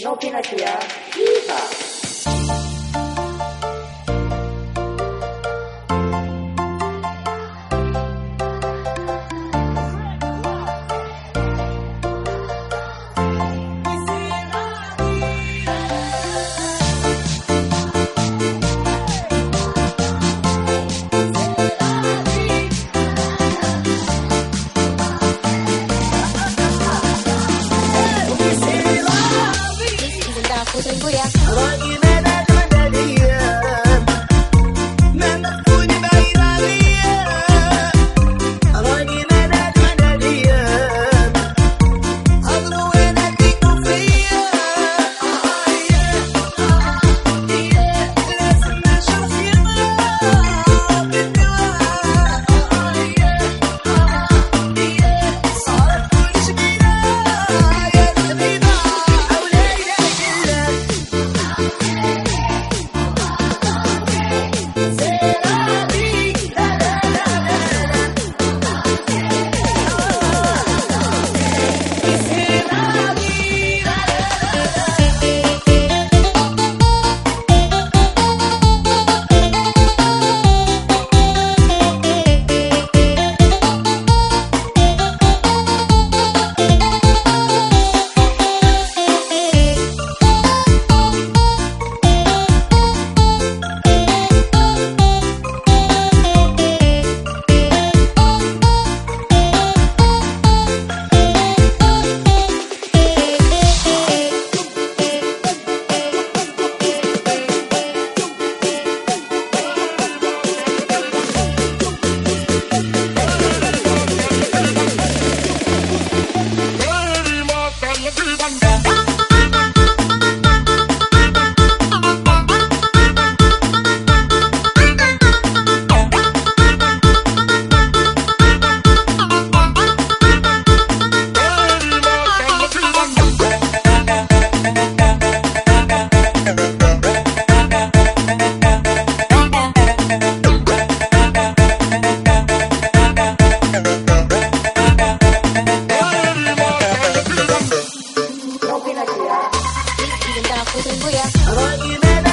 No Pinakia, Viva! soy Julia Bentar aku tunggu ya. Oh.